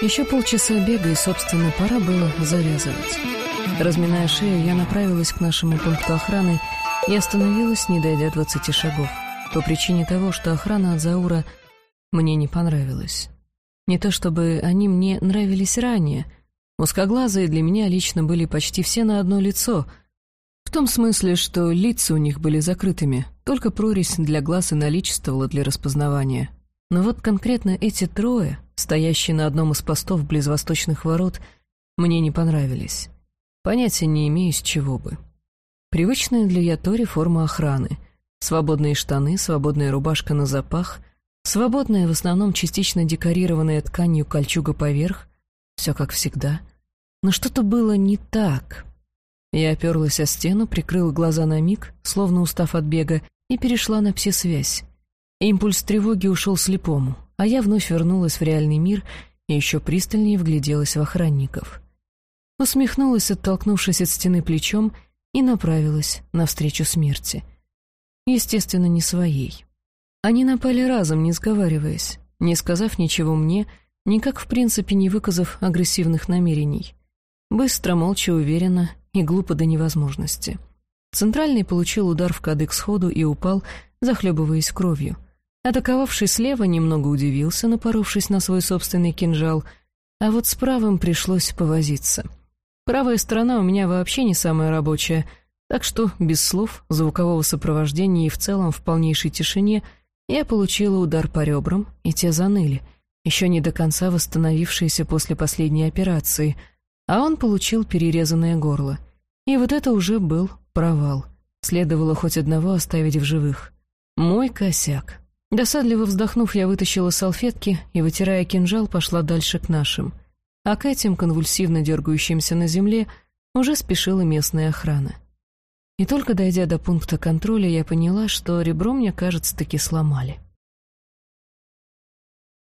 Еще полчаса бега, и, собственно, пора было завязывать. Разминая шею, я направилась к нашему пункту охраны и остановилась, не дойдя двадцати шагов, по причине того, что охрана от Заура мне не понравилась. Не то чтобы они мне нравились ранее, узкоглазые для меня лично были почти все на одно лицо, в том смысле, что лица у них были закрытыми, только прорезь для глаз и наличествовала для распознавания. Но вот конкретно эти трое, стоящие на одном из постов близ восточных ворот, мне не понравились. Понятия не имею, с чего бы. Привычная для Ятори форма охраны. Свободные штаны, свободная рубашка на запах, свободная, в основном частично декорированная тканью кольчуга поверх. Все как всегда. Но что-то было не так. Я оперлась о стену, прикрыла глаза на миг, словно устав от бега, и перешла на пси-связь. Импульс тревоги ушел слепому, а я вновь вернулась в реальный мир и еще пристальнее вгляделась в охранников. Усмехнулась, оттолкнувшись от стены плечом, и направилась навстречу смерти. Естественно, не своей. Они напали разом, не сговариваясь, не сказав ничего мне, никак в принципе не выказав агрессивных намерений. Быстро, молча, уверенно и глупо до невозможности. Центральный получил удар в кадык сходу и упал, захлебываясь кровью — Атаковавший слева немного удивился, напоровшись на свой собственный кинжал, а вот с правым пришлось повозиться. Правая сторона у меня вообще не самая рабочая, так что без слов, звукового сопровождения и в целом в полнейшей тишине я получила удар по ребрам, и те заныли, еще не до конца восстановившиеся после последней операции, а он получил перерезанное горло. И вот это уже был провал. Следовало хоть одного оставить в живых. Мой косяк. Досадливо вздохнув, я вытащила салфетки и, вытирая кинжал, пошла дальше к нашим. А к этим, конвульсивно дергающимся на земле, уже спешила местная охрана. И только дойдя до пункта контроля, я поняла, что ребро мне, кажется, таки сломали.